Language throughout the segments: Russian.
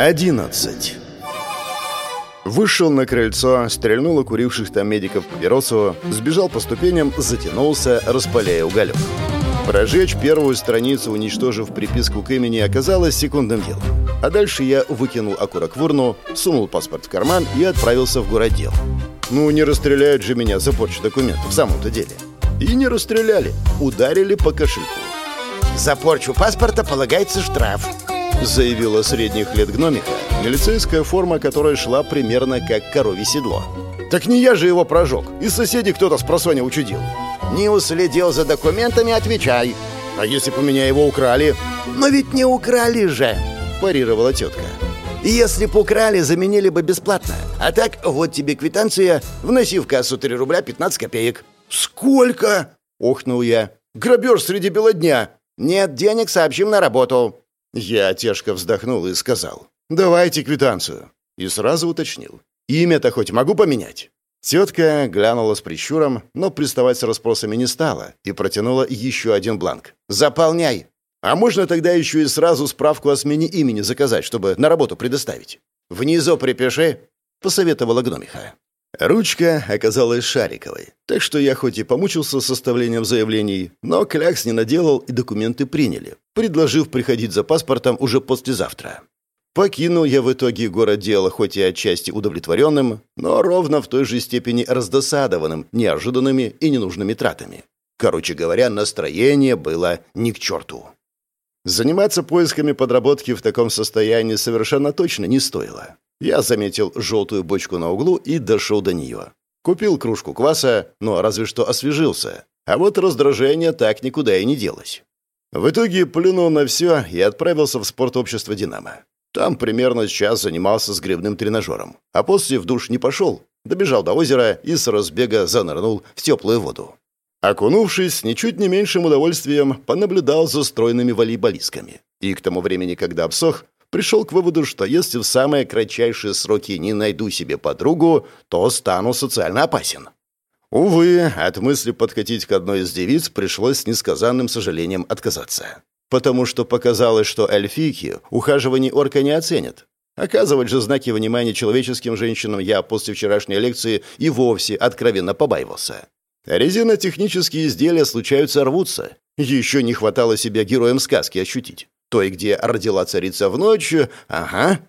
11. Вышел на крыльцо, стрельнул у куривших там медиков папиросу, сбежал по ступеням, затянулся, распаляя уголек. Прожечь первую страницу, уничтожив приписку к имени, оказалось секундным делом. А дальше я выкинул окурок в урну, сунул паспорт в карман и отправился в городдел. Ну, не расстреляют же меня за порчу документов, в самом-то деле. И не расстреляли, ударили по кошельку. За порчу паспорта полагается штраф заявила средних лет гномика, милицейская форма которой шла примерно как коровье седло. «Так не я же его прожег, из соседей кто-то с просоня учудил». «Не уследил за документами, отвечай». «А если бы меня его украли?» «Но ведь не украли же», – парировала тетка. «Если бы украли, заменили бы бесплатно. А так, вот тебе квитанция, вноси в кассу 3 рубля 15 копеек». «Сколько?» – охнул я. «Грабеж среди бела дня». «Нет денег, сообщим на работу». Я тяжко вздохнул и сказал, «Давайте квитанцию». И сразу уточнил, «Имя-то хоть могу поменять?» Тетка глянула с прищуром, но приставать с расспросами не стала и протянула еще один бланк. «Заполняй!» «А можно тогда еще и сразу справку о смене имени заказать, чтобы на работу предоставить?» «Внизу припиши», — посоветовала гномиха. Ручка оказалась шариковой, так что я хоть и помучился с составлением заявлений, но клякс не наделал и документы приняли, предложив приходить за паспортом уже послезавтра. Покинул я в итоге город дела хоть и отчасти удовлетворенным, но ровно в той же степени раздосадованным неожиданными и ненужными тратами. Короче говоря, настроение было ни к черту. Заниматься поисками подработки в таком состоянии совершенно точно не стоило. Я заметил желтую бочку на углу и дошел до нее. Купил кружку кваса, но разве что освежился. А вот раздражение так никуда и не делось. В итоге плюнул на все и отправился в спортобщество «Динамо». Там примерно час занимался с гребным тренажером. А после в душ не пошел. Добежал до озера и с разбега занырнул в теплую воду. Окунувшись, ничуть не меньшим удовольствием понаблюдал за стройными волейболистками. И к тому времени, когда обсох, пришел к выводу, что если в самые кратчайшие сроки не найду себе подругу, то стану социально опасен. Увы, от мысли подкатить к одной из девиц пришлось с несказанным сожалением отказаться. Потому что показалось, что эльфийки ухаживаний орка не оценят. Оказывать же знаки внимания человеческим женщинам я после вчерашней лекции и вовсе откровенно побаивался. Резинотехнические изделия случаются рвутся. Еще не хватало себя героем сказки ощутить. Той, где родила царица в ночь, ага.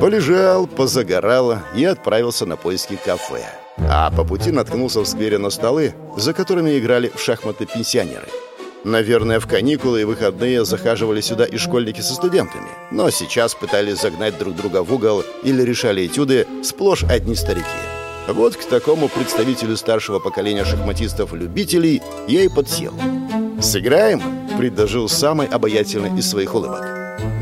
Полежал, позагорал и отправился на поиски кафе. А по пути наткнулся в сквере на столы, за которыми играли в шахматы пенсионеры. Наверное, в каникулы и выходные захаживали сюда и школьники со студентами, но сейчас пытались загнать друг друга в угол или решали этюды сплошь одни старики. Вот к такому представителю старшего поколения шахматистов-любителей я и подсел. «Сыграем?» — предложил самый обаятельный из своих улыбок.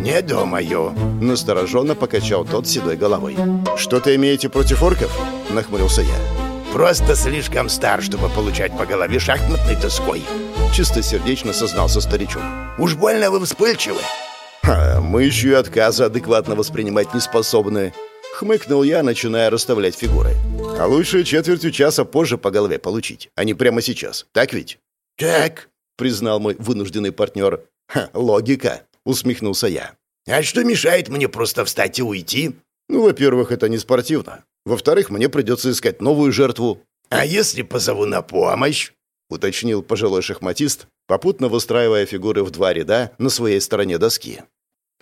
«Не думаю», — настороженно покачал тот седой головой. «Что-то имеете против орков?» — нахмурился я. «Просто слишком стар, чтобы получать по голове шахматной доской», — чистосердечно сознался старичок. «Уж больно вы вспыльчивы». «Ха, мы еще и отказы адекватно воспринимать не способны», — хмыкнул я, начиная расставлять фигуры. А лучше четвертью часа позже по голове получить, а не прямо сейчас. Так ведь? Так, признал мой вынужденный партнер. Ха, логика, усмехнулся я. А что мешает мне просто встать и уйти? Ну, во-первых, это не спортивно. Во-вторых, мне придется искать новую жертву. А если позову на помощь? уточнил пожилой шахматист, попутно выстраивая фигуры в два ряда на своей стороне доски.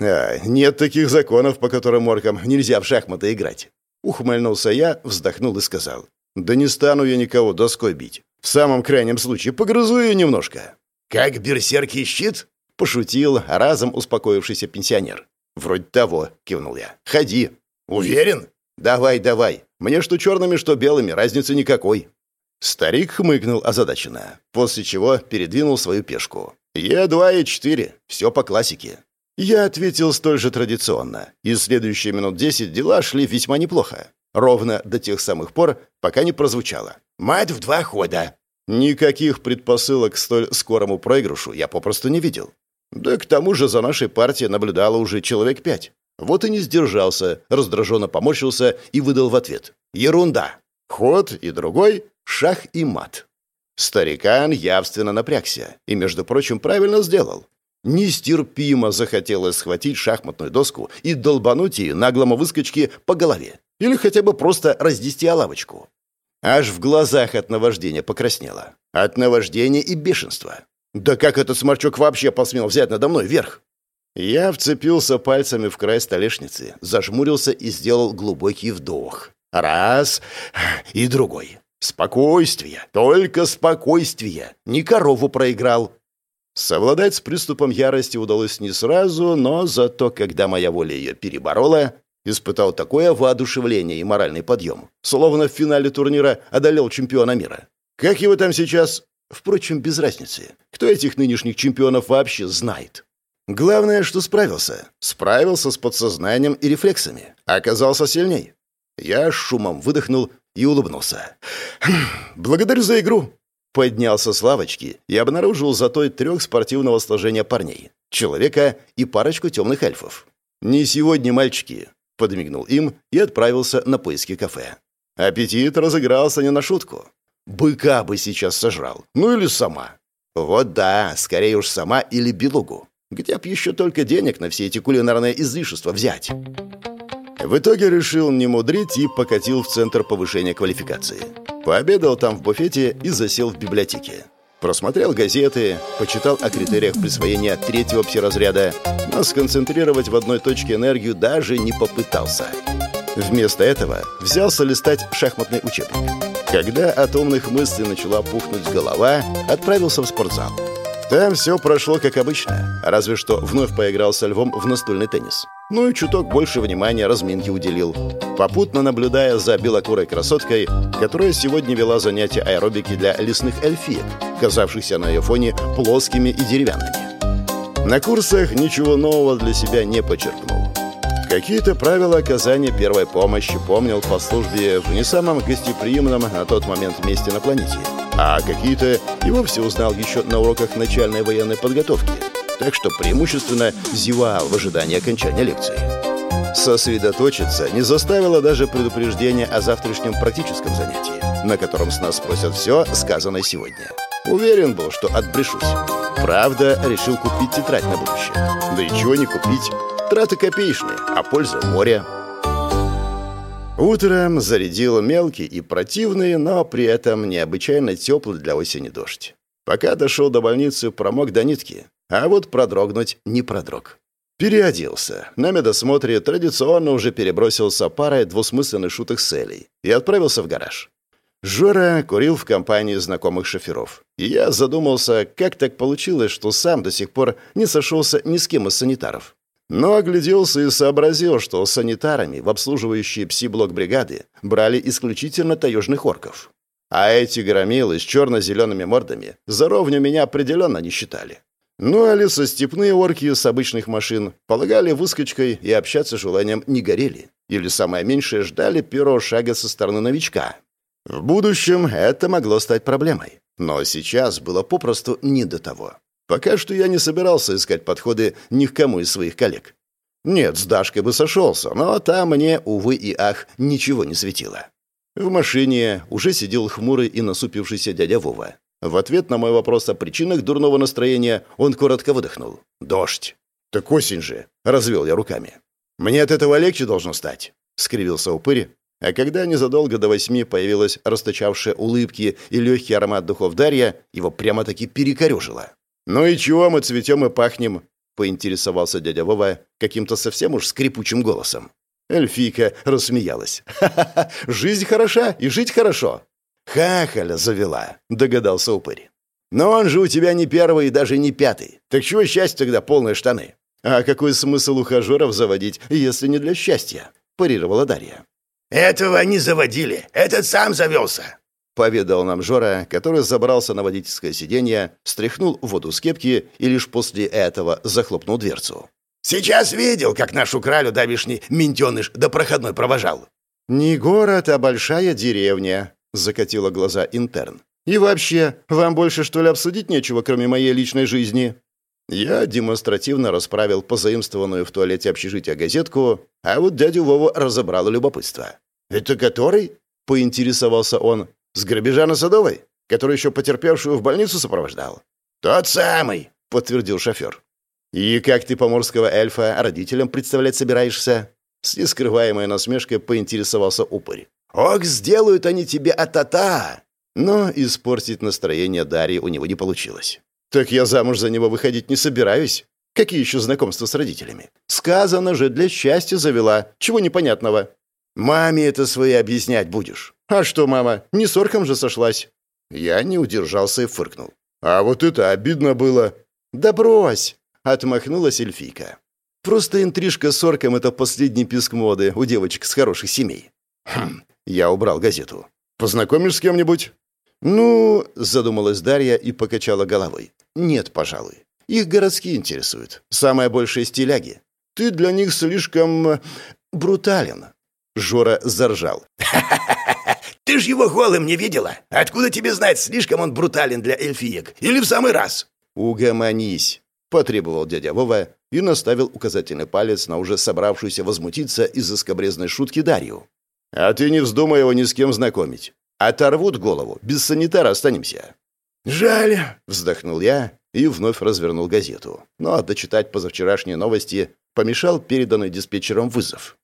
А, нет таких законов, по которым оркам нельзя в шахматы играть. Ухмыльнулся я, вздохнул и сказал. «Да не стану я никого доской бить. В самом крайнем случае погрызу ее немножко». «Как берсеркий щит?» — пошутил разом успокоившийся пенсионер. «Вроде того», — кивнул я. «Ходи». «Уверен?» «Давай, давай. Мне что черными, что белыми, разницы никакой». Старик хмыкнул озадаченно, после чего передвинул свою пешку. «Е2 и 4. Все по классике. Я ответил столь же традиционно, и следующие минут десять дела шли весьма неплохо. Ровно до тех самых пор, пока не прозвучало. «Мать в два хода!» Никаких предпосылок к столь скорому проигрышу я попросту не видел. Да к тому же за нашей партией наблюдало уже человек пять. Вот и не сдержался, раздраженно поморщился и выдал в ответ. «Ерунда! Ход и другой — шах и мат». Старикан явственно напрягся и, между прочим, правильно сделал. Нестерпимо захотелось схватить шахматную доску и долбануть ее наглому выскочке по голове. Или хотя бы просто разнести о лавочку. Аж в глазах от наваждения покраснело. От наваждения и бешенства. Да как этот сморчок вообще посмел взять надо мной верх? Я вцепился пальцами в край столешницы, зажмурился и сделал глубокий вдох. Раз и другой. Спокойствие, только спокойствие. Не корову проиграл. Совладать с приступом ярости удалось не сразу, но зато, когда моя воля ее переборола, испытал такое воодушевление и моральный подъем, словно в финале турнира одолел чемпиона мира. Как его там сейчас? Впрочем, без разницы. Кто этих нынешних чемпионов вообще знает? Главное, что справился. Справился с подсознанием и рефлексами. Оказался сильней. Я шумом выдохнул и улыбнулся. «Хм, «Благодарю за игру!» Поднялся с лавочки и обнаружил за той трех спортивного сложения парней. Человека и парочку темных эльфов. «Не сегодня, мальчики!» Подмигнул им и отправился на поиски кафе. Аппетит разыгрался не на шутку. Быка бы сейчас сожрал. Ну или сама. Вот да, скорее уж сама или белугу. Где б еще только денег на все эти кулинарные излишества взять? В итоге решил не мудрить и покатил в центр повышения квалификации. Пообедал там в буфете и засел в библиотеке. Просмотрел газеты, почитал о критериях присвоения третьего псиразряда, но сконцентрировать в одной точке энергию даже не попытался. Вместо этого взялся листать шахматный учебник. Когда от умных мыслей начала пухнуть голова, отправился в спортзал. Там все прошло как обычно, разве что вновь поиграл со львом в настольный теннис. Ну и чуток больше внимания разминке уделил, попутно наблюдая за белокурой красоткой, которая сегодня вела занятия аэробики для лесных эльфиек, казавшихся на ее фоне плоскими и деревянными. На курсах ничего нового для себя не почерпнул. Какие-то правила оказания первой помощи помнил по службе в не самом гостеприимном на тот момент месте на планете. А какие-то и вовсе узнал еще на уроках начальной военной подготовки. Так что преимущественно зевал в ожидании окончания лекции. Сосредоточиться не заставило даже предупреждение о завтрашнем практическом занятии, на котором с нас спросят все, сказанное сегодня. Уверен был, что отбрешусь. Правда, решил купить тетрадь на будущее. Да и чего не купить? Траты копеечные, а польза море. Утром зарядил мелкий и противный, но при этом необычайно теплый для осени дождь. Пока дошел до больницы, промок до нитки, а вот продрогнуть не продрог. Переоделся. На медосмотре традиционно уже перебросился парой двусмысленных шуток с Элей и отправился в гараж. Жора курил в компании знакомых шоферов. И я задумался, как так получилось, что сам до сих пор не сошелся ни с кем из санитаров. Но огляделся и сообразил, что санитарами в обслуживающие пси-блок бригады брали исключительно таежных орков. А эти громилы с черно-зелеными мордами за ровню меня определенно не считали. Ну а лесостепные орки с обычных машин полагали выскочкой и общаться желанием не горели. Или самое меньшее ждали первого шага со стороны новичка. В будущем это могло стать проблемой. Но сейчас было попросту не до того. Пока что я не собирался искать подходы ни к кому из своих коллег. Нет, с Дашкой бы сошелся, но там мне, увы и ах, ничего не светило. В машине уже сидел хмурый и насупившийся дядя Вова. В ответ на мой вопрос о причинах дурного настроения он коротко выдохнул. «Дождь». «Так осень же», — развел я руками. «Мне от этого легче должно стать», — скривился упырь. А когда незадолго до восьми появилась расточавшая улыбки и легкий аромат духов Дарья, его прямо-таки перекорежило. «Ну и чего мы цветем и пахнем?» — поинтересовался дядя Вова каким-то совсем уж скрипучим голосом. Эльфийка рассмеялась. «Ха-ха-ха! Жизнь хороша и жить хорошо!» «Хахаля завела», — догадался упырь. «Но он же у тебя не первый и даже не пятый. Так чего счастье тогда полные штаны?» «А какой смысл ухажеров заводить, если не для счастья?» — парировала Дарья. «Этого не заводили. Этот сам завелся. — поведал нам Жора, который забрался на водительское сиденье, стряхнул воду с кепки и лишь после этого захлопнул дверцу. «Сейчас видел, как нашу кралю давишний ментеныш до проходной провожал». «Не город, а большая деревня», — закатила глаза интерн. «И вообще, вам больше, что ли, обсудить нечего, кроме моей личной жизни?» Я демонстративно расправил позаимствованную в туалете общежития газетку, а вот дядю Вову разобрало любопытство. «Это который?» — поинтересовался он. С грабежа на Садовой, который еще потерпевшую в больницу сопровождал? Тот самый, подтвердил шофер. «И как ты поморского эльфа родителям представлять собираешься?» С нескрываемой насмешкой поинтересовался упырь. «Ох, сделают они тебе а-та-та!» Но испортить настроение Дарьи у него не получилось. «Так я замуж за него выходить не собираюсь. Какие еще знакомства с родителями? Сказано же, для счастья завела. Чего непонятного?» «Маме это свои объяснять будешь». «А что, мама, не с орком же сошлась?» Я не удержался и фыркнул. «А вот это обидно было». «Да брось!» — отмахнулась эльфийка. «Просто интрижка с орком — это последний писк моды у девочек с хороших семей». «Хм, я убрал газету. Познакомишь с кем-нибудь?» «Ну...» — задумалась Дарья и покачала головой. «Нет, пожалуй. Их городские интересуют. Самое большее стиляги. Ты для них слишком... брутален». Жора заржал. Ты ж его голым не видела. Откуда тебе знать, слишком он брутален для эльфиек? Или в самый раз?» «Угомонись», — потребовал дядя Вова и наставил указательный палец на уже собравшуюся возмутиться из-за скобрезной шутки Дарью. «А ты не вздумай его ни с кем знакомить. Оторвут голову, без санитара останемся». «Жаль», — вздохнул я и вновь развернул газету. Но дочитать позавчерашние новости помешал переданный диспетчером вызов.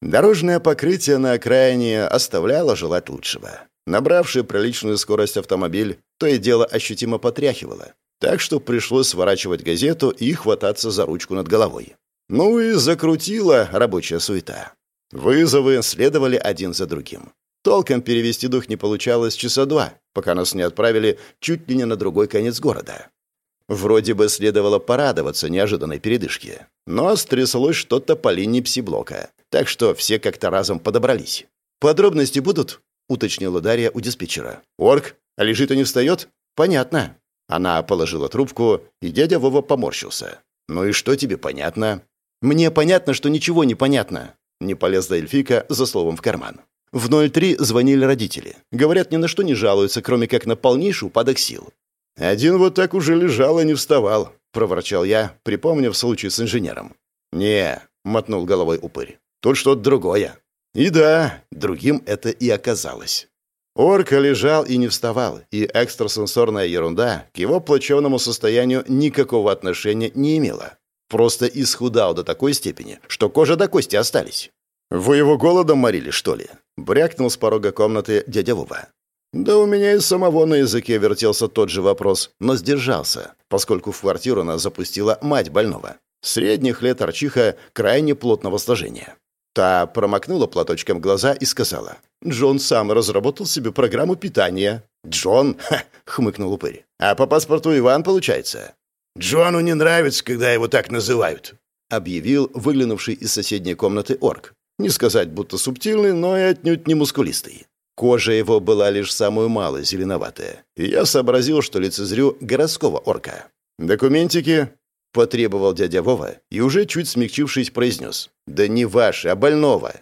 Дорожное покрытие на окраине оставляло желать лучшего. Набравший приличную скорость автомобиль то и дело ощутимо потряхивало, так что пришлось сворачивать газету и хвататься за ручку над головой. Ну и закрутила рабочая суета. Вызовы следовали один за другим. Толком перевести дух не получалось часа два, пока нас не отправили чуть ли не на другой конец города. Вроде бы следовало порадоваться неожиданной передышке, но стряслось что-то по линии псиблока, так что все как-то разом подобрались. «Подробности будут?» — уточнила Дарья у диспетчера. «Орк? А лежит и не встает?» «Понятно». Она положила трубку, и дядя Вова поморщился. «Ну и что тебе понятно?» «Мне понятно, что ничего не понятно», — не полезла эльфика за словом в карман. В 03 звонили родители. Говорят, ни на что не жалуются, кроме как на полнейший упадок сил. «Один вот так уже лежал и не вставал», — проворчал я, припомнив случай с инженером. «Не», — мотнул головой упырь. Тут что-то другое. И да, другим это и оказалось. Орка лежал и не вставал, и экстрасенсорная ерунда к его плачевному состоянию никакого отношения не имела. Просто исхудал до такой степени, что кожа до кости остались. «Вы его голодом морили, что ли?» — брякнул с порога комнаты дядя Вова. Да у меня и самого на языке вертелся тот же вопрос, но сдержался, поскольку в квартиру нас запустила мать больного. Средних лет арчиха крайне плотного сложения. Та промокнула платочком глаза и сказала. «Джон сам разработал себе программу питания». «Джон?» Хмыкнул упырь. «А по паспорту Иван, получается?» «Джону не нравится, когда его так называют», — объявил выглянувший из соседней комнаты орк. Не сказать, будто субтильный, но и отнюдь не мускулистый. Кожа его была лишь самую малую зеленоватая, и я сообразил, что лицезрю городского орка. «Документики?» — потребовал дядя Вова и уже чуть смягчившись произнес. «Да не ваши, а больного».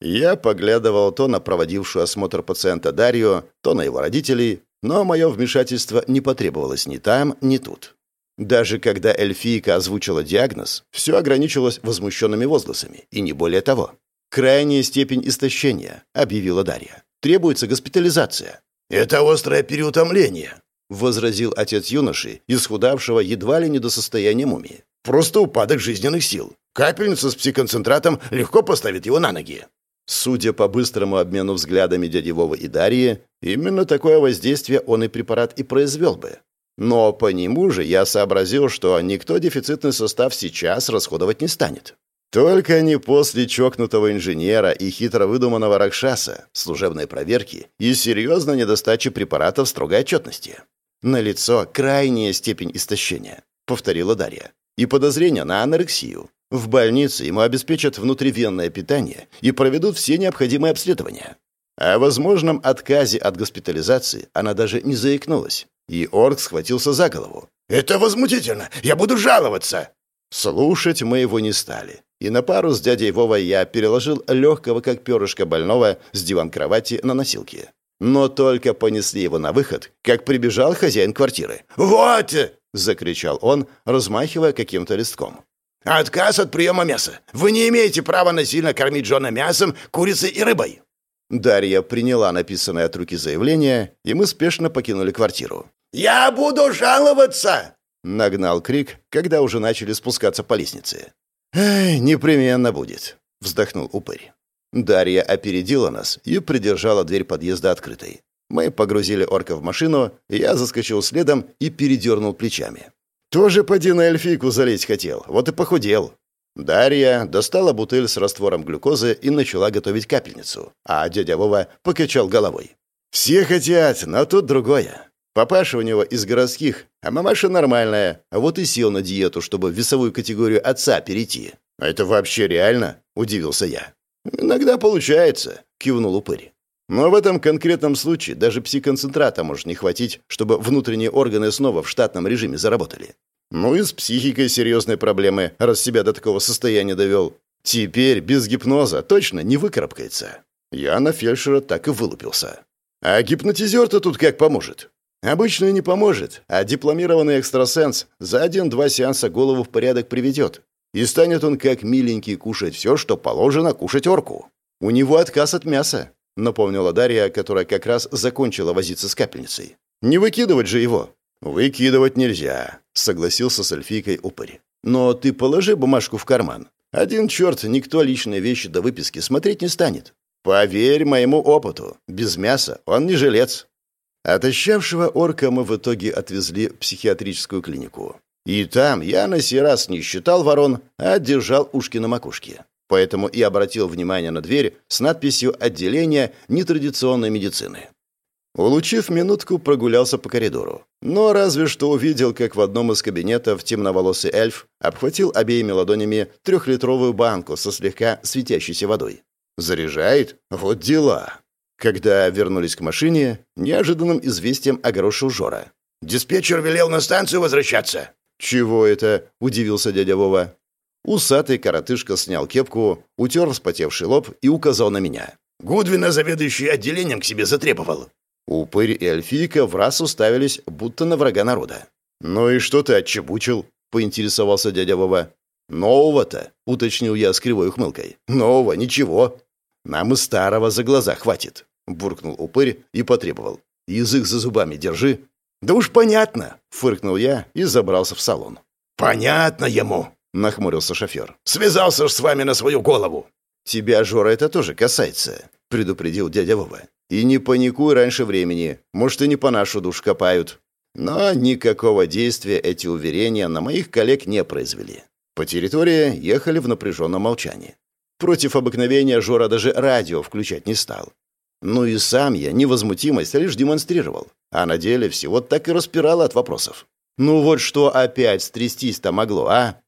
Я поглядывал то на проводившую осмотр пациента Дарью, то на его родителей, но мое вмешательство не потребовалось ни там, ни тут. Даже когда эльфийка озвучила диагноз, все ограничилось возмущенными возгласами, и не более того. «Крайняя степень истощения», — объявила Дарья. «Требуется госпитализация». «Это острое переутомление», — возразил отец юноши, исхудавшего едва ли не до состояния мумии. «Просто упадок жизненных сил. Капельница с псиконцентратом легко поставит его на ноги». Судя по быстрому обмену взглядами дяди Вовы и Дарьи, именно такое воздействие он и препарат и произвел бы. Но по нему же я сообразил, что никто дефицитный состав сейчас расходовать не станет. Только не после чокнутого инженера и хитро выдуманного Ракшаса, служебной проверки и серьезной недостачи препаратов строгой отчетности. «Налицо крайняя степень истощения», — повторила Дарья. «И подозрение на анорексию. В больнице ему обеспечат внутривенное питание и проведут все необходимые обследования». О возможном отказе от госпитализации она даже не заикнулась. И Орк схватился за голову. «Это возмутительно! Я буду жаловаться!» Слушать мы его не стали. И на пару с дядей Вовой я переложил легкого, как перышко больного, с диван-кровати на носилки. Но только понесли его на выход, как прибежал хозяин квартиры. «Вот!» — закричал он, размахивая каким-то листком. «Отказ от приема мяса. Вы не имеете права насильно кормить Джона мясом, курицей и рыбой». Дарья приняла написанное от руки заявление, и мы спешно покинули квартиру. «Я буду жаловаться!» Нагнал крик, когда уже начали спускаться по лестнице. «Эй, непременно будет», — вздохнул упырь. Дарья опередила нас и придержала дверь подъезда открытой. Мы погрузили орка в машину, я заскочил следом и передернул плечами. «Тоже поди на эльфийку залезть хотел, вот и похудел». Дарья достала бутыль с раствором глюкозы и начала готовить капельницу, а дядя Вова покачал головой. «Все хотят, но тут другое. Папаша у него из городских, а мамаша нормальная, а вот и сел на диету, чтобы в весовую категорию отца перейти. А это вообще реально?» – удивился я. «Иногда получается», – кивнул упырь. Но в этом конкретном случае даже психонцентрата может не хватить, чтобы внутренние органы снова в штатном режиме заработали. Ну и с психикой серьезные проблемы, раз себя до такого состояния довел. Теперь без гипноза точно не выкарабкается. Я на фельдшера так и вылупился. А гипнотизер-то тут как поможет? Обычно не поможет, а дипломированный экстрасенс за один-два сеанса голову в порядок приведет. И станет он как миленький кушать все, что положено кушать орку. У него отказ от мяса, напомнила Дарья, которая как раз закончила возиться с капельницей. Не выкидывать же его. Выкидывать нельзя, согласился с эльфийкой упырь. Но ты положи бумажку в карман. Один черт никто личные вещи до выписки смотреть не станет. Поверь моему опыту, без мяса он не жилец. Отощавшего орка мы в итоге отвезли в психиатрическую клинику. И там я на сей раз не считал ворон, а держал ушки на макушке. Поэтому и обратил внимание на дверь с надписью «Отделение нетрадиционной медицины». Улучив минутку, прогулялся по коридору. Но разве что увидел, как в одном из кабинетов темноволосый эльф обхватил обеими ладонями трехлитровую банку со слегка светящейся водой. Заряжает? Вот дела. Когда вернулись к машине, неожиданным известием огорошил Жора. «Диспетчер велел на станцию возвращаться». «Чего это?» – удивился дядя Вова. Усатый коротышка снял кепку, утер вспотевший лоб и указал на меня. «Гудвина, заведующий отделением, к себе затребовал». Упырь и эльфийка в раз уставились, будто на врага народа. «Ну и что ты отчебучил?» — поинтересовался дядя Вова. «Нового-то», — уточнил я с кривой ухмылкой. «Нового, ничего. Нам и старого за глаза хватит», — буркнул упырь и потребовал. «Язык за зубами держи». «Да уж понятно», — фыркнул я и забрался в салон. «Понятно ему», нахмурился шофер. «Связался ж с вами на свою голову!» «Тебя, Жора, это тоже касается», — предупредил дядя Вова. «И не паникуй раньше времени. Может, и не по нашу душ копают». Но никакого действия эти уверения на моих коллег не произвели. По территории ехали в напряженном молчании. Против обыкновения Жора даже радио включать не стал. Ну и сам я невозмутимость лишь демонстрировал, а на деле всего так и распирало от вопросов. Ну вот что опять стрястись-то могло, а?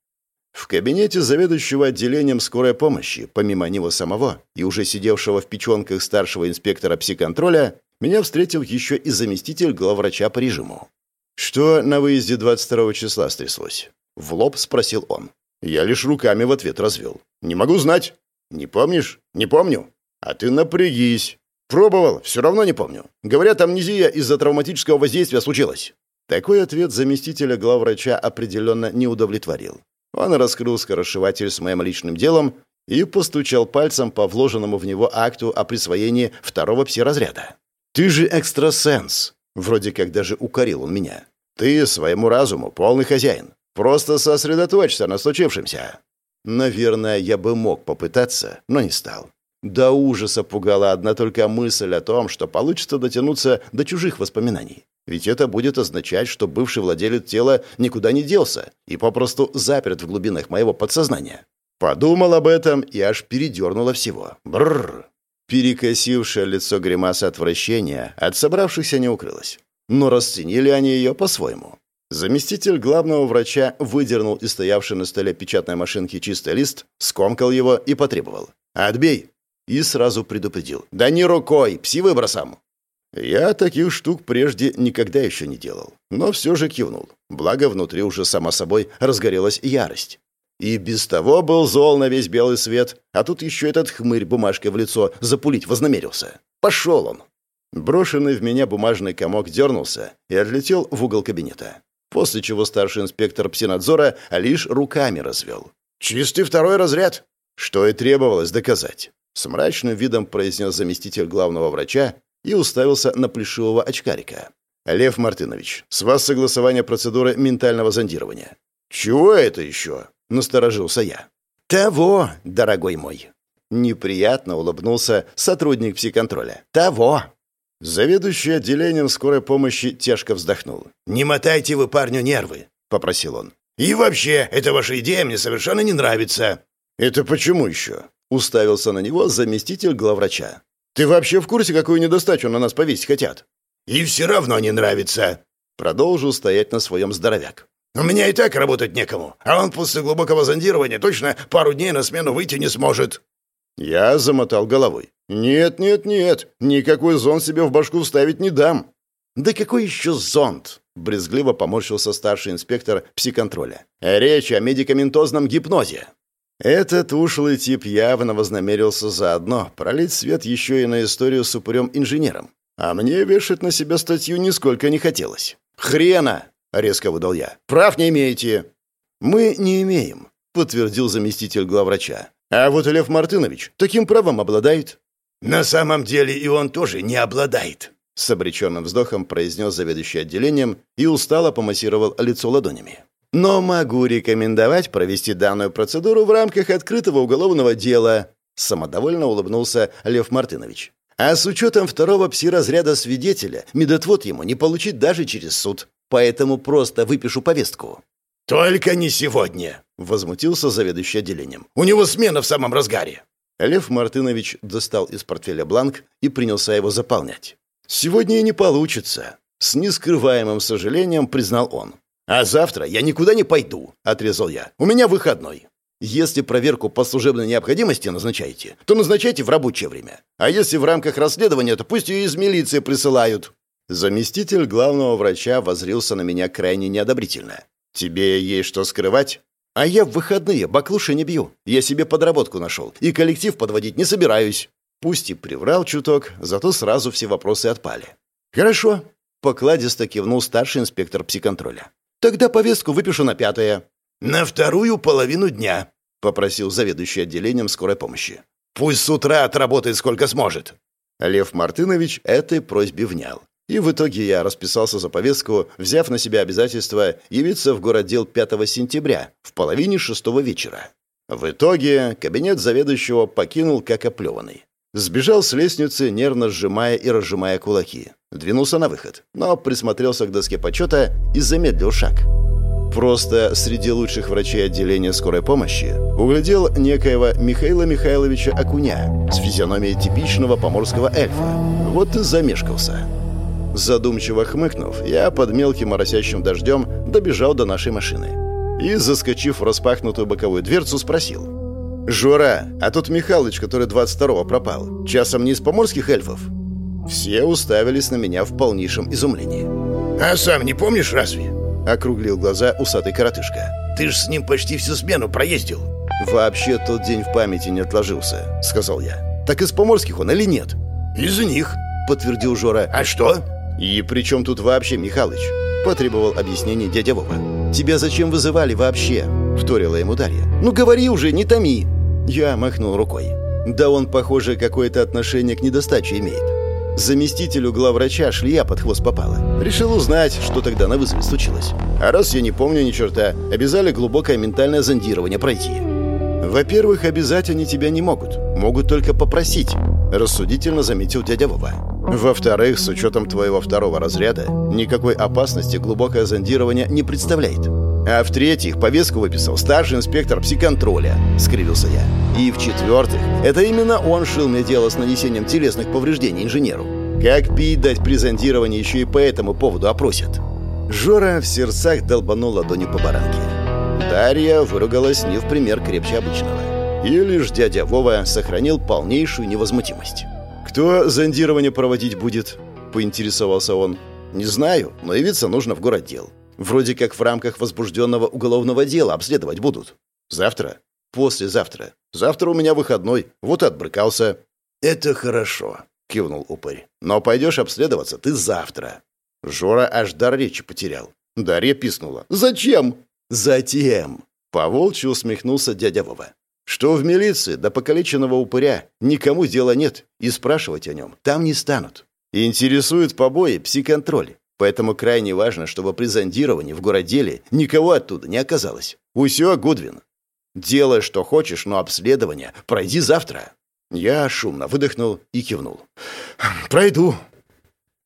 В кабинете заведующего отделением скорой помощи, помимо него самого и уже сидевшего в печенках старшего инспектора психконтроля, меня встретил еще и заместитель главврача по режиму. «Что на выезде 22 числа стряслось?» В лоб спросил он. Я лишь руками в ответ развел. «Не могу знать». «Не помнишь?» «Не помню». «А ты напрягись». «Пробовал, все равно не помню. Говорят, амнезия из-за травматического воздействия случилась». Такой ответ заместителя главврача определенно не удовлетворил. Он раскрыл скоросшиватель с моим личным делом и постучал пальцем по вложенному в него акту о присвоении второго пси-разряда. «Ты же экстрасенс!» Вроде как даже укорил он меня. «Ты своему разуму полный хозяин. Просто сосредоточься на случившемся». Наверное, я бы мог попытаться, но не стал. До ужаса пугала одна только мысль о том, что получится дотянуться до чужих воспоминаний. Ведь это будет означать, что бывший владелец тела никуда не делся и попросту заперт в глубинах моего подсознания. Подумал об этом и аж передернуло всего. Бррр. Перекосившее лицо гримаса отвращения от собравшихся не укрылось. Но расценили они ее по-своему. Заместитель главного врача выдернул из стоявшей на столе печатной машинки чистый лист, скомкал его и потребовал. «Отбей!» И сразу предупредил. «Да не рукой, пси-выбросом!» Я таких штук прежде никогда еще не делал, но все же кивнул. Благо, внутри уже само собой разгорелась ярость. И без того был зол на весь белый свет, а тут еще этот хмырь бумажкой в лицо запулить вознамерился. Пошел он. Брошенный в меня бумажный комок дернулся и отлетел в угол кабинета. После чего старший инспектор псинадзора лишь руками развел. «Чистый второй разряд!» Что и требовалось доказать. С мрачным видом произнес заместитель главного врача и уставился на плешивого очкарика. Лев Мартынович, с вас согласование процедуры ментального зондирования. Чего это еще? Насторожился я. Того, дорогой мой. Неприятно улыбнулся сотрудник психконтроля. Того. Заведующий отделением скорой помощи тяжко вздохнул. «Не мотайте вы парню нервы», — попросил он. «И вообще, эта ваша идея мне совершенно не нравится». «Это почему еще?» — уставился на него заместитель главврача. «Ты вообще в курсе, какую недостачу на нас повесить хотят?» «И все равно не нравится», — продолжил стоять на своем здоровяк. «У меня и так работать некому, а он после глубокого зондирования точно пару дней на смену выйти не сможет». Я замотал головой. «Нет, нет, нет, никакой зонт себе в башку вставить не дам». «Да какой еще зонт?» — брезгливо поморщился старший инспектор психконтроля. «Речь о медикаментозном гипнозе». Этот ушлый тип явно вознамерился заодно пролить свет еще и на историю с упырем-инженером. А мне вешать на себя статью нисколько не хотелось. «Хрена!» — резко выдал я. «Прав не имеете». «Мы не имеем», — подтвердил заместитель главврача. «А вот Лев Мартынович таким правом обладает». «На самом деле и он тоже не обладает», — с обреченным вздохом произнес заведующий отделением и устало помассировал лицо ладонями. Но могу рекомендовать провести данную процедуру в рамках открытого уголовного дела», — самодовольно улыбнулся Лев Мартынович. «А с учетом второго пси-разряда свидетеля, медотвод ему не получить даже через суд. Поэтому просто выпишу повестку». «Только не сегодня», — возмутился заведующий отделением. «У него смена в самом разгаре». Лев Мартынович достал из портфеля бланк и принялся его заполнять. «Сегодня и не получится», — с нескрываемым сожалением признал он. «А завтра я никуда не пойду», — отрезал я. «У меня выходной. Если проверку по служебной необходимости назначаете, то назначайте в рабочее время. А если в рамках расследования, то пусть ее из милиции присылают». Заместитель главного врача возрился на меня крайне неодобрительно. «Тебе есть что скрывать?» «А я в выходные баклуши не бью. Я себе подработку нашел. И коллектив подводить не собираюсь». Пусть и приврал чуток, зато сразу все вопросы отпали. «Хорошо», — покладисто кивнул старший инспектор психконтроля. Тогда повестку выпишу на пятое». «На вторую половину дня», — попросил заведующий отделением скорой помощи. «Пусть с утра отработает сколько сможет». Лев Мартынович этой просьбе внял. И в итоге я расписался за повестку, взяв на себя обязательство явиться в городдел 5 сентября в половине шестого вечера. В итоге кабинет заведующего покинул как оплеванный. Сбежал с лестницы, нервно сжимая и разжимая кулаки. Двинулся на выход, но присмотрелся к доске почета и замедлил шаг. Просто среди лучших врачей отделения скорой помощи углядел некоего Михаила Михайловича Акуня с физиономией типичного поморского эльфа. Вот и замешкался. Задумчиво хмыкнув, я под мелким моросящим дождем добежал до нашей машины. И, заскочив в распахнутую боковую дверцу, спросил. «Жора, а тут Михалыч, который 22-го пропал. Часом не из поморских эльфов?» Все уставились на меня в полнейшем изумлении. «А сам не помнишь разве?» — округлил глаза усатый коротышка. «Ты ж с ним почти всю смену проездил». «Вообще тот день в памяти не отложился», — сказал я. «Так из поморских он или нет?» «Из них», — подтвердил Жора. «А что?» «И при чем тут вообще Михалыч?» — потребовал объяснений дядя Вова. «Тебя зачем вызывали вообще?» — вторила ему Дарья. «Ну говори уже, не томи!» Я махнул рукой. Да он, похоже, какое-то отношение к недостаче имеет. Заместителю главврача шлия под хвост попала. Решил узнать, что тогда на вызове случилось. А раз я не помню ни черта, обязали глубокое ментальное зондирование пройти. Во-первых, обязать они тебя не могут. Могут только попросить. Рассудительно заметил дядя Вова. Во-вторых, с учетом твоего второго разряда, никакой опасности глубокое зондирование не представляет. А в-третьих, повестку выписал старший инспектор психконтроля, скривился я. И в-четвертых, это именно он шил мне дело с нанесением телесных повреждений инженеру. Как пить дать при зондировании еще и по этому поводу опросят. Жора в сердцах долбанул ладонью по баранке. Дарья выругалась не в пример крепче обычного. И лишь дядя Вова сохранил полнейшую невозмутимость. «Кто зондирование проводить будет?» – поинтересовался он. «Не знаю, но явиться нужно в городдел. Вроде как в рамках возбужденного уголовного дела обследовать будут. Завтра? Послезавтра. Завтра у меня выходной. Вот отбрыкался. Это хорошо, кивнул упырь. Но пойдешь обследоваться ты завтра. Жора аж дар речи потерял. Дарья писнула. «Зачем?» «Затем!» Поволчьи усмехнулся дядя Вова. «Что в милиции до покалеченного упыря никому дела нет, и спрашивать о нем там не станут. Интересует побои психконтроль. Поэтому крайне важно, чтобы при зондировании в городеле никого оттуда не оказалось. Усё, Гудвин. Делай, что хочешь, но обследование пройди завтра. Я шумно выдохнул и кивнул. «Пройду».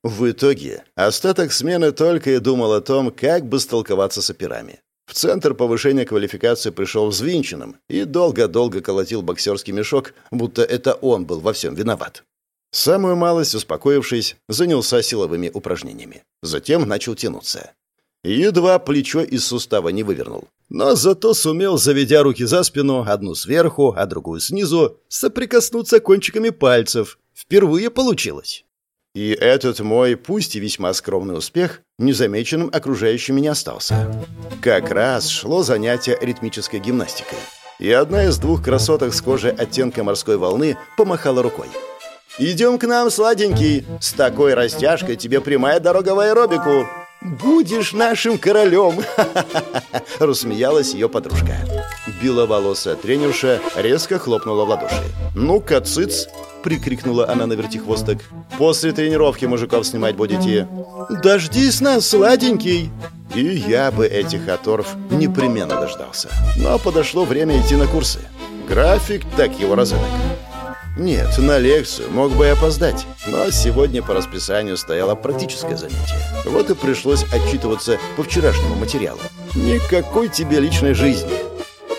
В итоге остаток смены только и думал о том, как бы столковаться с операми. В центр повышения квалификации пришел взвинченным и долго-долго колотил боксерский мешок, будто это он был во всем виноват. Самую малость, успокоившись, занялся силовыми упражнениями. Затем начал тянуться. Едва плечо из сустава не вывернул. Но зато сумел, заведя руки за спину, одну сверху, а другую снизу, соприкоснуться кончиками пальцев. Впервые получилось. И этот мой, пусть и весьма скромный успех, незамеченным окружающими не остался. Как раз шло занятие ритмической гимнастикой. И одна из двух красоток с кожей оттенка морской волны помахала рукой. «Идем к нам, сладенький! С такой растяжкой тебе прямая дорога в аэробику!» «Будешь нашим королем!» — рассмеялась ее подружка. Беловолосая тренерша резко хлопнула в ладоши. «Ну-ка, цыц!» — прикрикнула она на вертихвосток. «После тренировки мужиков снимать будете!» «Дождись нас, сладенький!» И я бы этих оторв непременно дождался. Но подошло время идти на курсы. График так его разынок. Нет, на лекцию мог бы и опоздать, но сегодня по расписанию стояло практическое занятие. Вот и пришлось отчитываться по вчерашнему материалу. Никакой тебе личной жизни.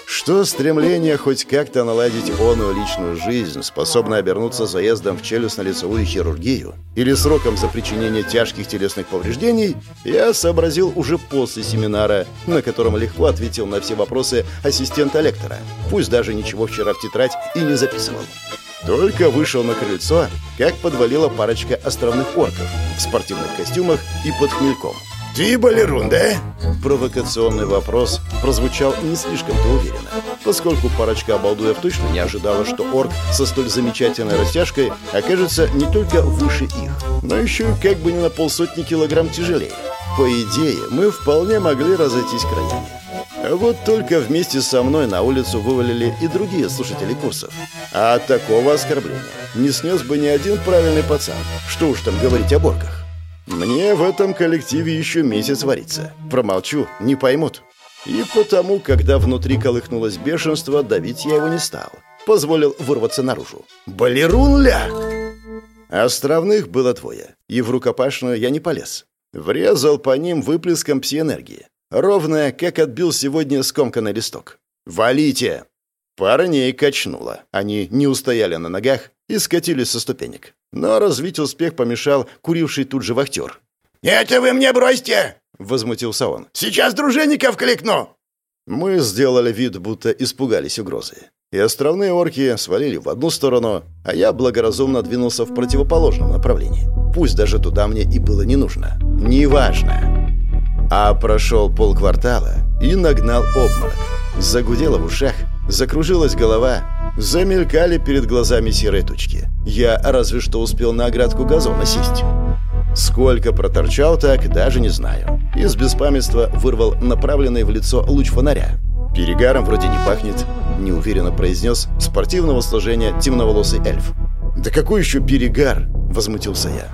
Что стремление хоть как-то наладить оную личную жизнь способно обернуться заездом в челюстно-лицевую хирургию или сроком за причинение тяжких телесных повреждений, я сообразил уже после семинара, на котором легко ответил на все вопросы ассистента лектора, пусть даже ничего вчера в тетрадь и не записывал. Только вышел на крыльцо, как подвалила парочка островных орков в спортивных костюмах и под хмельком. «Ты балерун, да?» Провокационный вопрос прозвучал не слишком-то уверенно, поскольку парочка обалдуев точно не ожидала, что орк со столь замечательной растяжкой окажется не только выше их, но еще как бы не на полсотни килограмм тяжелее. По идее, мы вполне могли разойтись краями. Вот только вместе со мной на улицу вывалили и другие слушатели курсов. А такого оскорбления не снес бы ни один правильный пацан. Что уж там говорить о борках. Мне в этом коллективе еще месяц вариться. Промолчу, не поймут. И потому, когда внутри колыхнулось бешенство, давить я его не стал. Позволил вырваться наружу. «Балерун ля!» Островных было двое, и в рукопашную я не полез. Врезал по ним выплеском пси-энергии. Ровно, как отбил сегодня скомканный листок. «Валите!» Парней качнуло. Они не устояли на ногах и скатились со ступенек. Но развить успех помешал куривший тут же вахтер. «Это вы мне бросьте!» — возмутился он. «Сейчас дружинников кликну!» Мы сделали вид, будто испугались угрозы. И островные орки свалили в одну сторону, а я благоразумно двинулся в противоположном направлении. Пусть даже туда мне и было не нужно. Неважно. А прошел полквартала и нагнал обморок. Загудело в ушах, закружилась голова, замелькали перед глазами серые точки. Я разве что успел на оградку газона сесть. Сколько проторчал так, даже не знаю. Из беспамятства вырвал направленный в лицо луч фонаря. «Перегаром вроде не пахнет», — неуверенно произнес спортивного сложения темноволосый эльф. «Да какой еще перегар?» — возмутился я.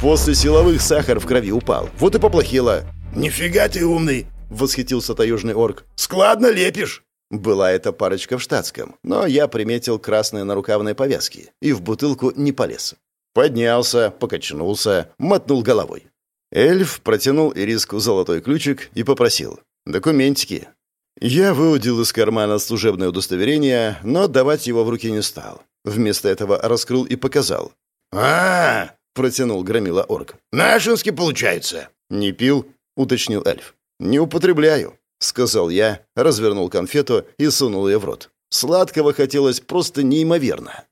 «После силовых сахар в крови упал. Вот и поплохело. «Нифига ты умный!» — восхитился таежный орк. «Складно лепишь!» Была эта парочка в штатском, но я приметил красные нарукавные повязки и в бутылку не полез. Поднялся, покачнулся, мотнул головой. Эльф протянул Ириску золотой ключик и попросил. «Документики». Я выудил из кармана служебное удостоверение, но давать его в руки не стал. Вместо этого раскрыл и показал. а, -а, -а протянул громила орк. «Нашинский получается». «Не пил?» — уточнил эльф. «Не употребляю», — сказал я, развернул конфету и сунул ее в рот. Сладкого хотелось просто неимоверно.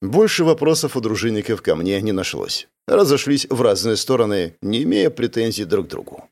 Больше вопросов у дружинников ко мне не нашлось. Разошлись в разные стороны, не имея претензий друг к другу.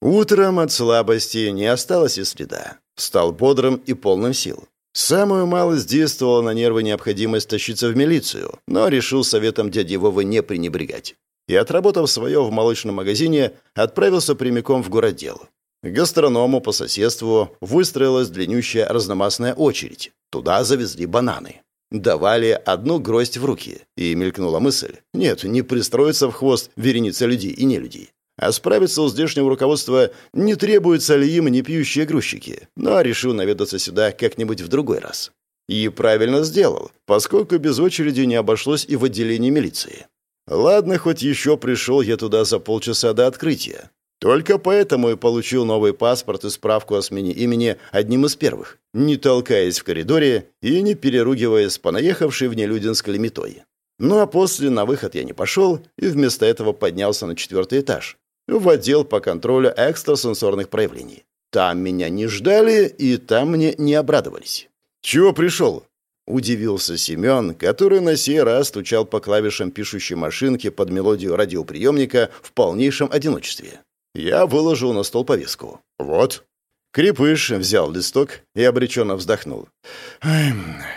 Утром от слабости не осталось и следа. Стал бодрым и полным сил. Самую малость действовала на нервы необходимость тащиться в милицию, но решил советом дяди Вовы не пренебрегать и, отработав свое в молочном магазине, отправился прямиком в городдел. К гастроному по соседству выстроилась длиннющая разномастная очередь. Туда завезли бананы. Давали одну гроздь в руки, и мелькнула мысль. Нет, не пристроиться в хвост вереница людей и нелюдей, А справиться у здешнего руководства не требуются ли им не пьющие грузчики, но решил наведаться сюда как-нибудь в другой раз. И правильно сделал, поскольку без очереди не обошлось и в отделении милиции. Ладно, хоть еще пришел я туда за полчаса до открытия. Только поэтому и получил новый паспорт и справку о смене имени одним из первых, не толкаясь в коридоре и не переругиваясь с понаехавшей в Нелюдинск лимитой. Ну а после на выход я не пошел и вместо этого поднялся на четвертый этаж, в отдел по контролю экстрасенсорных проявлений. Там меня не ждали и там мне не обрадовались. «Чего пришел?» — удивился Семен, который на сей раз стучал по клавишам пишущей машинки под мелодию радиоприемника в полнейшем одиночестве. Я выложил на стол повестку. «Вот». Крепыш взял листок и обреченно вздохнул.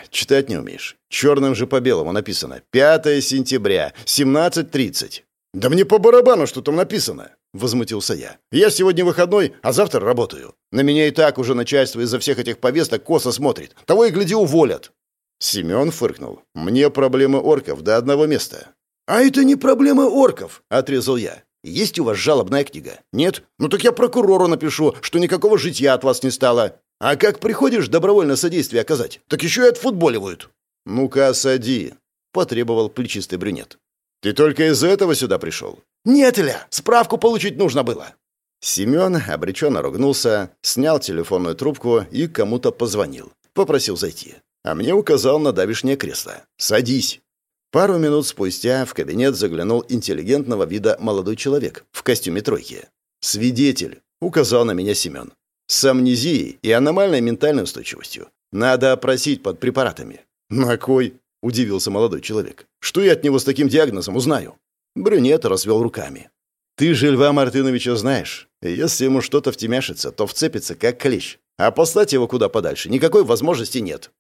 «Читать не умеешь. Черным же по белому написано. 5 сентября, 17.30». «Да мне по барабану, что там написано!» — возмутился я. «Я сегодня выходной, а завтра работаю. На меня и так уже начальство из-за всех этих повесток косо смотрит. Того и гляди, уволят». Семен фыркнул. «Мне проблемы орков до одного места». «А это не проблема орков», — отрезал я. «Есть у вас жалобная книга?» «Нет? Ну так я прокурору напишу, что никакого житья от вас не стало. А как приходишь добровольно содействие оказать, так еще и отфутболивают». «Ну-ка, сади», — потребовал плечистый брюнет. «Ты только из-за этого сюда пришел?» «Нет, Илья, справку получить нужно было». Семен обреченно ругнулся, снял телефонную трубку и кому-то позвонил. Попросил зайти. А мне указал на давишнее кресло. «Садись». Пару минут спустя в кабинет заглянул интеллигентного вида молодой человек в костюме тройки. «Свидетель», — указал на меня Семен. «С амнезией и аномальной ментальной устойчивостью. Надо опросить под препаратами». «На кой?» — удивился молодой человек. «Что я от него с таким диагнозом узнаю?» Брюнет развел руками. «Ты же Льва Мартыновича знаешь. Если ему что-то втемяшится, то вцепится, как клещ. А послать его куда подальше никакой возможности нет.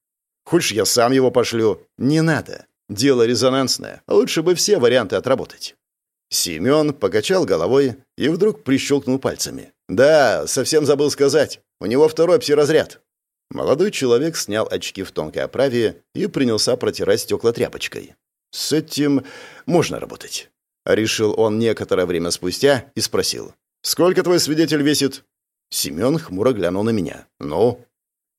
Хочешь, я сам его пошлю? Не надо. Дело резонансное. Лучше бы все варианты отработать». Семен покачал головой и вдруг прищелкнул пальцами. «Да, совсем забыл сказать. У него второй псиразряд». Молодой человек снял очки в тонкой оправе и принялся протирать стекла тряпочкой. «С этим можно работать». Решил он некоторое время спустя и спросил. «Сколько твой свидетель весит?» Семен хмуро глянул на меня. «Ну?»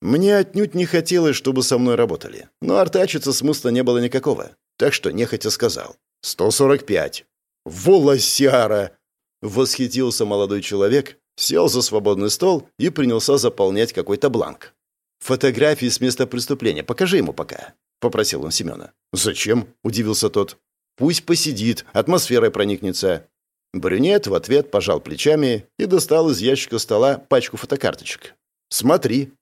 Мне отнюдь не хотелось, чтобы со мной работали. Но артачиться смысла не было никакого. Так что нехотя сказал. «Сто сорок пять». «Волосяра!» Восхитился молодой человек, сел за свободный стол и принялся заполнять какой-то бланк. «Фотографии с места преступления. Покажи ему пока», — попросил он Семена. «Зачем?» — удивился тот. «Пусть посидит, атмосферой проникнется». Брюнет в ответ пожал плечами и достал из ящика стола пачку фотокарточек. «Смотри».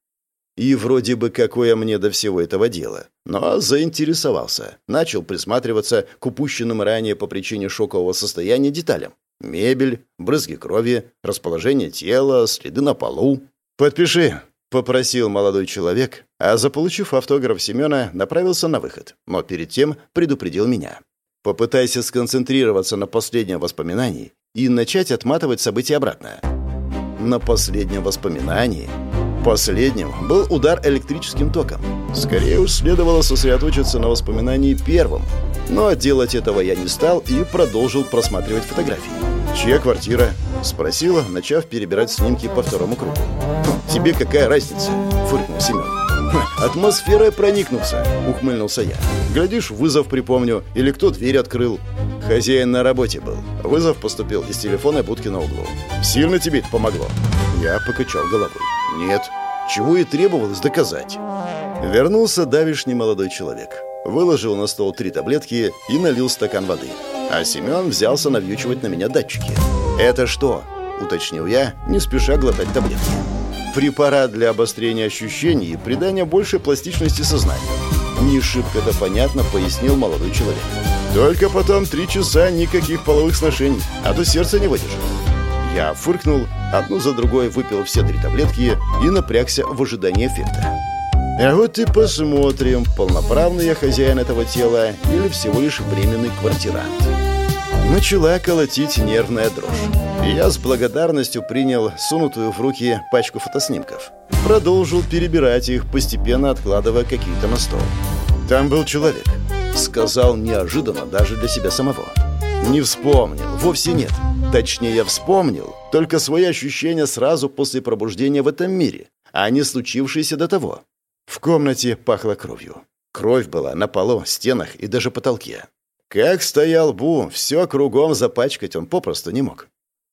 И вроде бы какое мне до всего этого дела. Но заинтересовался. Начал присматриваться к упущенным ранее по причине шокового состояния деталям. Мебель, брызги крови, расположение тела, следы на полу. «Подпиши», Попросил молодой человек, а заполучив автограф Семена, направился на выход, но перед тем предупредил меня. Попытайся сконцентрироваться на последнем воспоминании и начать отматывать события обратно. На последнем воспоминании Последним был удар электрическим током. Скорее уж следовало сосредоточиться на воспоминании первым. Но делать этого я не стал и продолжил просматривать фотографии. «Чья квартира?» — спросила, начав перебирать снимки по второму кругу. «Тебе какая разница?» — фыркнул Семен. «Атмосферой проникнуться», — ухмыльнулся я. «Глядишь, вызов припомню, или кто дверь открыл». Хозяин на работе был. Вызов поступил из телефона будки на углу. «Сильно тебе это помогло?» Я покачал головой. «Нет. Чего и требовалось доказать». Вернулся давишний молодой человек. Выложил на стол три таблетки и налил стакан воды. А Семен взялся навьючивать на меня датчики. «Это что?» — уточнил я, не спеша глотать таблетки. «Препарат для обострения ощущений и придания большей пластичности сознания». Не шибко-то понятно, пояснил молодой человек. Только потом три часа никаких половых сношений, а то сердце не выдержит. Я фыркнул, одну за другой выпил все три таблетки и напрягся в ожидании эффекта. А вот и посмотрим, полноправный я хозяин этого тела или всего лишь временный квартирант. Начала колотить нервная дрожь. Я с благодарностью принял сунутую в руки пачку фотоснимков. Продолжил перебирать их, постепенно откладывая какие-то на стол. Там был человек. Сказал неожиданно даже для себя самого. Не вспомнил, вовсе нет. Точнее, вспомнил только свои ощущения сразу после пробуждения в этом мире, а не случившиеся до того. В комнате пахло кровью. Кровь была на полу, стенах и даже потолке. Как стоял Бу, все кругом запачкать он попросту не мог.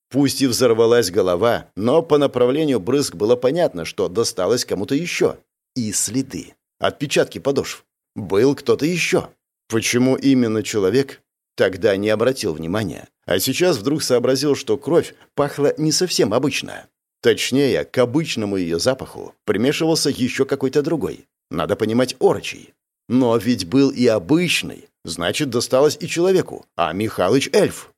Пусть и взорвалась голова, но по направлению брызг было понятно, что досталось кому-то еще. И следы. Отпечатки подошв. Был кто-то еще. Почему именно человек? Тогда не обратил внимания. А сейчас вдруг сообразил, что кровь пахла не совсем обычно. Точнее, к обычному ее запаху примешивался еще какой-то другой. Надо понимать орочий. Но ведь был и обычный. Значит, досталось и человеку. А Михалыч — эльф.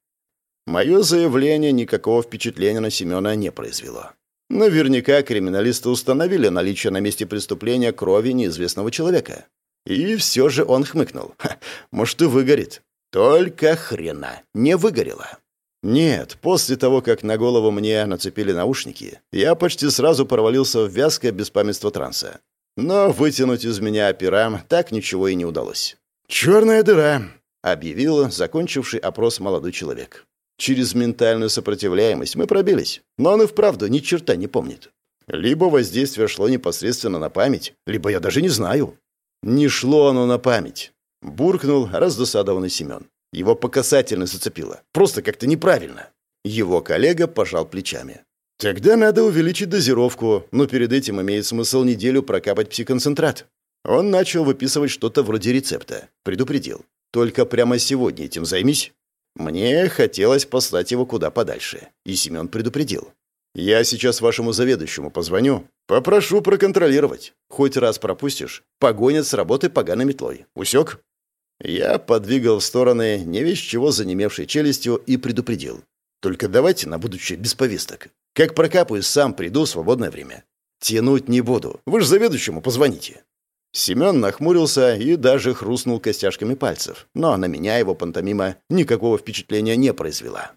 Мое заявление никакого впечатления на Семена не произвело. Наверняка криминалисты установили наличие на месте преступления крови неизвестного человека. И все же он хмыкнул. Ха, может, и выгорит. Только хрена не выгорело. Нет, после того, как на голову мне нацепили наушники, я почти сразу провалился в вязкое беспамятство транса. Но вытянуть из меня операм так ничего и не удалось. «Черная дыра», — объявил закончивший опрос молодой человек. Через ментальную сопротивляемость мы пробились, но он и вправду ни черта не помнит. Либо воздействие шло непосредственно на память, либо я даже не знаю. Не шло оно на память. Буркнул раздосадованный Семен. Его по касательной зацепило. Просто как-то неправильно. Его коллега пожал плечами. Тогда надо увеличить дозировку, но перед этим имеет смысл неделю прокапать психоконцентрат. Он начал выписывать что-то вроде рецепта. Предупредил. Только прямо сегодня этим займись. Мне хотелось послать его куда подальше, и Семен предупредил. «Я сейчас вашему заведующему позвоню. Попрошу проконтролировать. Хоть раз пропустишь, погонят с работы поганой метлой. Усек?» Я подвигал в стороны не весь чего занемевшей челюстью и предупредил. «Только давайте на будущее без повесток. Как прокапаю, сам приду в свободное время. Тянуть не буду. Вы же заведующему позвоните». Семен нахмурился и даже хрустнул костяшками пальцев, но на меня его пантомима никакого впечатления не произвела.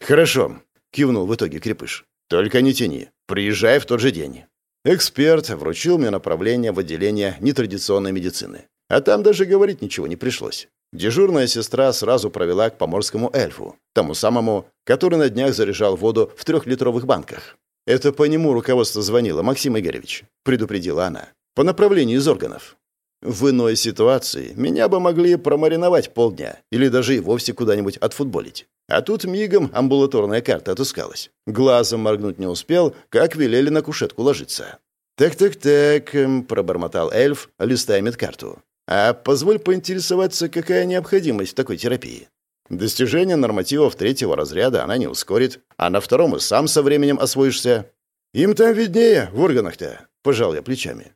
«Хорошо», — кивнул в итоге Крепыш. «Только не тяни. Приезжай в тот же день». Эксперт вручил мне направление в отделение нетрадиционной медицины. А там даже говорить ничего не пришлось. Дежурная сестра сразу провела к поморскому эльфу, тому самому, который на днях заряжал воду в трехлитровых банках. «Это по нему руководство звонило, Максим Игоревич», — предупредила она по направлению из органов. В иной ситуации меня бы могли промариновать полдня или даже и вовсе куда-нибудь отфутболить. А тут мигом амбулаторная карта отыскалась. Глазом моргнуть не успел, как велели на кушетку ложиться. «Так-так-так», — пробормотал эльф, листая медкарту. «А позволь поинтересоваться, какая необходимость в такой терапии?» Достижение нормативов третьего разряда она не ускорит, а на втором и сам со временем освоишься. «Им там виднее, в органах-то», — пожал я плечами.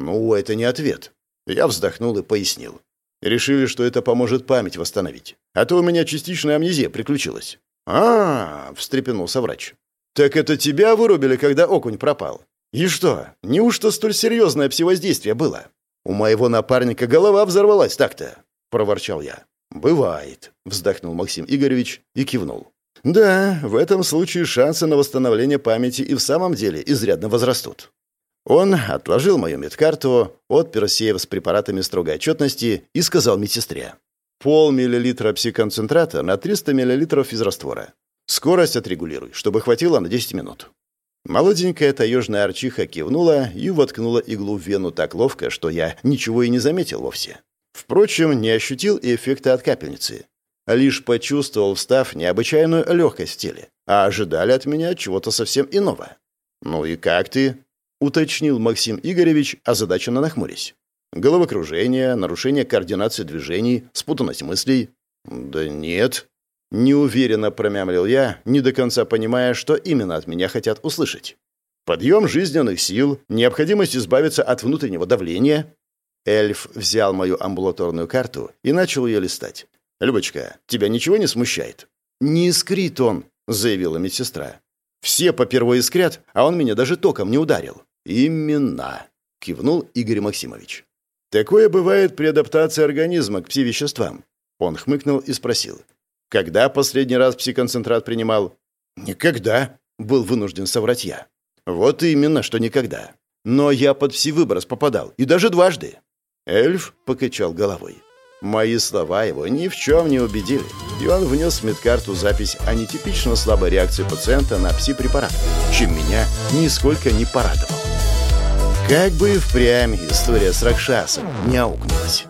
Ну, это не ответ. Я вздохнул и пояснил. Решили, что это поможет память восстановить. А то у меня частичная амнезия приключилась. А, -а, -а встрепенулся врач. Так это тебя вырубили, когда окунь пропал? И что, неужто столь серьезное псевоздействие было? У моего напарника голова взорвалась так-то, проворчал я. Бывает, вздохнул Максим Игоревич и кивнул. Да, в этом случае шансы на восстановление памяти и в самом деле изрядно возрастут. Он отложил мою медкарту, отпер сейф с препаратами строгой отчетности и сказал медсестре. «Полмиллилитра псиконцентрата на 300 миллилитров физраствора. Скорость отрегулируй, чтобы хватило на 10 минут». Молоденькая таежная арчиха кивнула и воткнула иглу в вену так ловко, что я ничего и не заметил вовсе. Впрочем, не ощутил и эффекта от капельницы. Лишь почувствовал, встав, необычайную легкость в теле, а ожидали от меня чего-то совсем иного. «Ну и как ты?» уточнил Максим Игоревич, озадаченно нахмурясь. Головокружение, нарушение координации движений, спутанность мыслей. Да нет. Неуверенно промямлил я, не до конца понимая, что именно от меня хотят услышать. Подъем жизненных сил, необходимость избавиться от внутреннего давления. Эльф взял мою амбулаторную карту и начал ее листать. «Любочка, тебя ничего не смущает?» «Не искрит он», — заявила медсестра. «Все попервой искрят, а он меня даже током не ударил». «Именно», — кивнул Игорь Максимович. «Такое бывает при адаптации организма к пси-веществам». Он хмыкнул и спросил. «Когда последний раз пси-концентрат принимал?» «Никогда», — был вынужден соврать я. «Вот именно, что никогда. Но я под пси-выброс попадал, и даже дважды». Эльф покачал головой. Мои слова его ни в чем не убедили, и он внес в медкарту запись о нетипично слабой реакции пациента на пси-препарат, чем меня нисколько не порадовал. Как бы и впрямь история с Ракшасом не аукнулась.